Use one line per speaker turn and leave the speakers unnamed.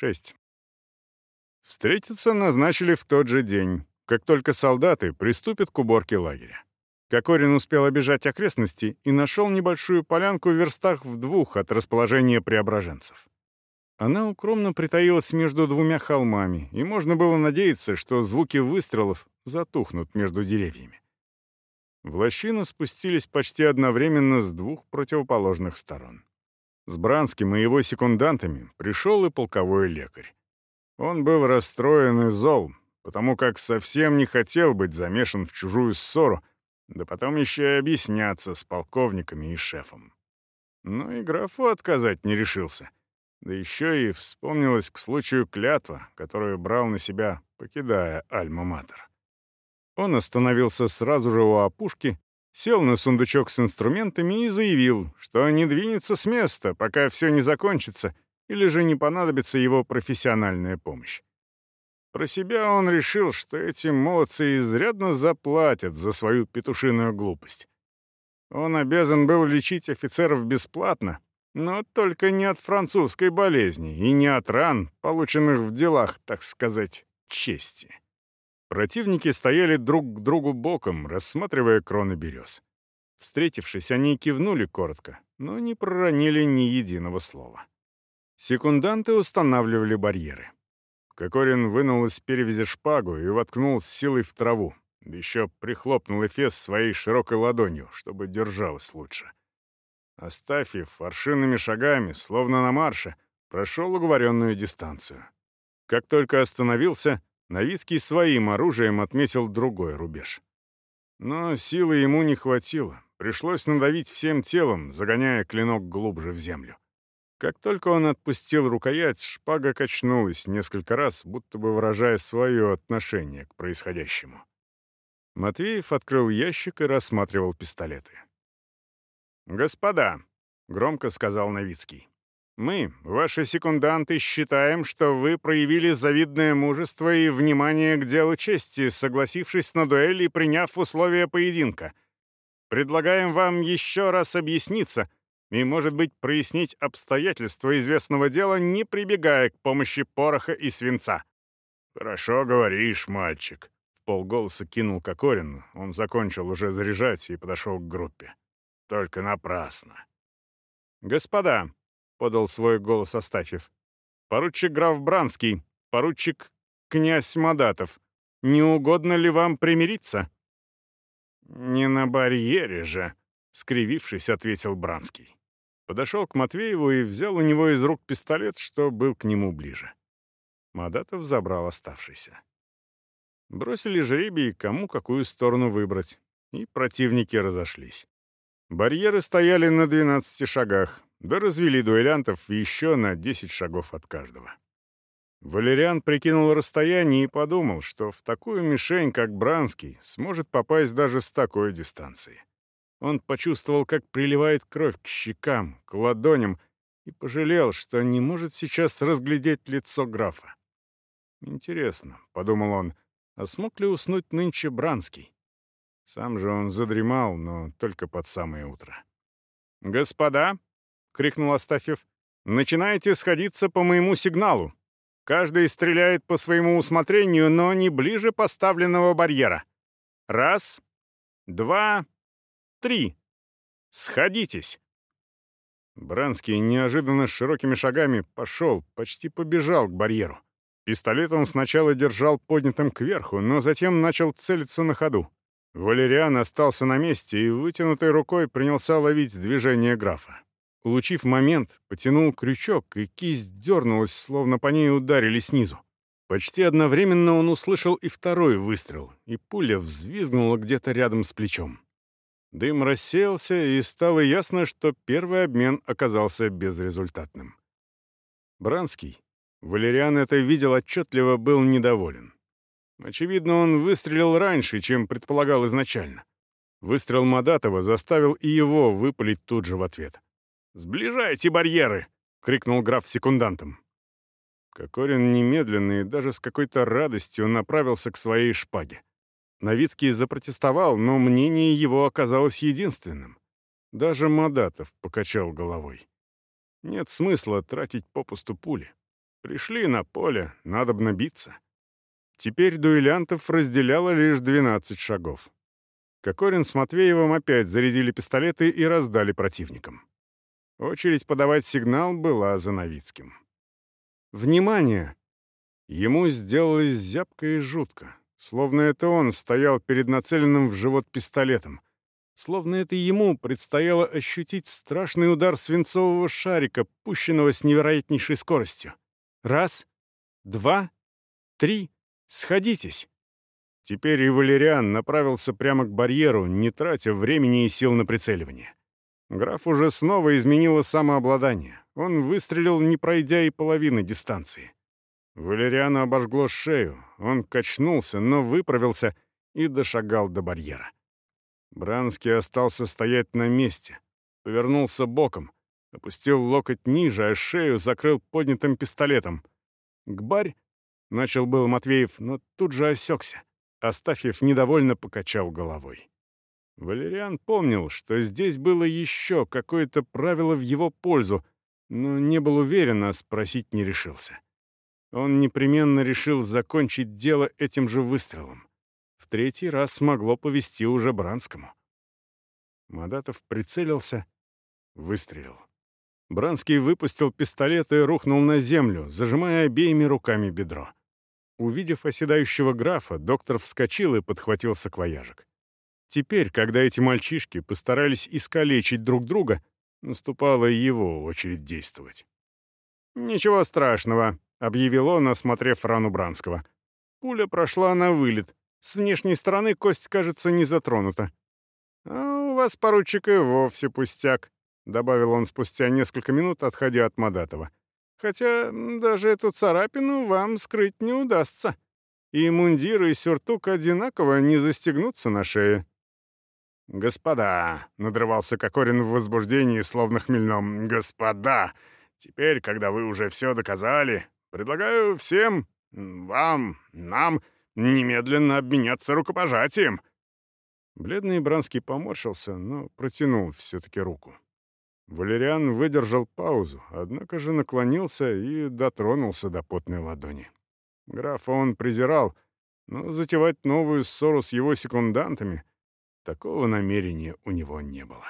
6. Встретиться назначили в тот же день, как только солдаты приступят к уборке лагеря. Кокорин успел обижать окрестности и нашел небольшую полянку в верстах в двух от расположения преображенцев. Она укромно притаилась между двумя холмами, и можно было надеяться, что звуки выстрелов затухнут между деревьями. В лощину спустились почти одновременно с двух противоположных сторон. С Бранским и его секундантами пришел и полковой лекарь. Он был расстроен и зол, потому как совсем не хотел быть замешан в чужую ссору, да потом еще и объясняться с полковниками и шефом. Но и графу отказать не решился. Да еще и вспомнилась к случаю клятва, которую брал на себя, покидая Альма-Матер. Он остановился сразу же у опушки, сел на сундучок с инструментами и заявил, что не двинется с места, пока все не закончится, или же не понадобится его профессиональная помощь. Про себя он решил, что эти молодцы изрядно заплатят за свою петушиную глупость. Он обязан был лечить офицеров бесплатно, но только не от французской болезни и не от ран, полученных в делах, так сказать, чести. Противники стояли друг к другу боком, рассматривая кроны берез. Встретившись, они кивнули коротко, но не проронили ни единого слова. Секунданты устанавливали барьеры. Кокорин вынул из перевязи шпагу и воткнул с силой в траву. Еще прихлопнул Эфес своей широкой ладонью, чтобы держалась лучше. Астафьев фаршинными шагами, словно на марше, прошел уговоренную дистанцию. Как только остановился, Новицкий своим оружием отметил другой рубеж. Но силы ему не хватило, пришлось надавить всем телом, загоняя клинок глубже в землю. Как только он отпустил рукоять, шпага качнулась несколько раз, будто бы выражая свое отношение к происходящему. Матвеев открыл ящик и рассматривал пистолеты. «Господа», — громко сказал Новицкий, — «мы, ваши секунданты, считаем, что вы проявили завидное мужество и внимание к делу чести, согласившись на дуэль и приняв условия поединка. Предлагаем вам еще раз объясниться — и, может быть, прояснить обстоятельства известного дела, не прибегая к помощи пороха и свинца. «Хорошо говоришь, мальчик», — в полголоса кинул Кокорин. Он закончил уже заряжать и подошел к группе. «Только напрасно». «Господа», — подал свой голос Астафьев, — «поручик граф Бранский, поручик князь Мадатов, не угодно ли вам примириться?» «Не на барьере же», — скривившись, ответил Бранский подошел к Матвееву и взял у него из рук пистолет, что был к нему ближе. Мадатов забрал оставшийся. Бросили жребий, кому какую сторону выбрать, и противники разошлись. Барьеры стояли на 12 шагах, да развели дуэлянтов еще на 10 шагов от каждого. Валериан прикинул расстояние и подумал, что в такую мишень, как Бранский, сможет попасть даже с такой дистанции. Он почувствовал, как приливает кровь к щекам, к ладоням, и пожалел, что не может сейчас разглядеть лицо графа. «Интересно», — подумал он, — «а смог ли уснуть нынче Бранский?» Сам же он задремал, но только под самое утро. «Господа!» — крикнул Астафьев. «Начинайте сходиться по моему сигналу. Каждый стреляет по своему усмотрению, но не ближе поставленного барьера. Раз, два, три. Сходитесь!» Бранский неожиданно широкими шагами пошел, почти побежал к барьеру. Пистолет он сначала держал поднятым кверху, но затем начал целиться на ходу. Валериан остался на месте и вытянутой рукой принялся ловить движение графа. Улучив момент, потянул крючок, и кисть дернулась, словно по ней ударили снизу. Почти одновременно он услышал и второй выстрел, и пуля взвизгнула где-то рядом с плечом. Дым рассеялся, и стало ясно, что первый обмен оказался безрезультатным. Бранский, Валериан это видел отчетливо, был недоволен. Очевидно, он выстрелил раньше, чем предполагал изначально. Выстрел Мадатова заставил и его выпалить тут же в ответ. «Сближайте барьеры!» — крикнул граф секундантом. Кокорин немедленно и даже с какой-то радостью направился к своей шпаге. Новицкий запротестовал, но мнение его оказалось единственным. Даже Мадатов покачал головой. Нет смысла тратить попусту пули. Пришли на поле, надо биться. Теперь дуэлянтов разделяло лишь 12 шагов. Кокорин с Матвеевым опять зарядили пистолеты и раздали противникам. Очередь подавать сигнал была за Новицким. «Внимание!» Ему сделалось зябко и жутко, словно это он стоял перед нацеленным в живот пистолетом, словно это ему предстояло ощутить страшный удар свинцового шарика, пущенного с невероятнейшей скоростью. Раз, два, три, сходитесь. Теперь и Валериан направился прямо к барьеру, не тратя времени и сил на прицеливание. Граф уже снова изменило самообладание. Он выстрелил, не пройдя и половины дистанции. Валериану обожгло шею. Он качнулся, но выправился и дошагал до барьера. Бранский остался стоять на месте. Повернулся боком, опустил локоть ниже, а шею закрыл поднятым пистолетом. «Гбарь?» — начал был Матвеев, но тут же осекся. Астафьев недовольно покачал головой. Валериан помнил, что здесь было еще какое-то правило в его пользу, но не был уверен, а спросить не решился. Он непременно решил закончить дело этим же выстрелом. В третий раз смогло повести уже Бранскому. Мадатов прицелился, выстрелил. Бранский выпустил пистолет и рухнул на землю, зажимая обеими руками бедро. Увидев оседающего графа, доктор вскочил и подхватил саквояжик. Теперь, когда эти мальчишки постарались искалечить друг друга, наступала его очередь действовать. «Ничего страшного», — объявил он, осмотрев рану Бранского. Пуля прошла на вылет. С внешней стороны кость, кажется, не затронута. «А у вас, поручик, и вовсе пустяк», — добавил он спустя несколько минут, отходя от Мадатова. Хотя даже эту царапину вам скрыть не удастся. И мундир, и сюртук одинаково не застегнутся на шее. «Господа!» — надрывался Кокорин в возбуждении, словно хмельном. «Господа! Теперь, когда вы уже все доказали, предлагаю всем, вам, нам, немедленно обменяться рукопожатием». Бледный Бранский поморщился, но протянул все-таки руку. Валериан выдержал паузу, однако же наклонился и дотронулся до потной ладони. Графа он презирал, но затевать новую ссору с его секундантами — такого намерения у него не было.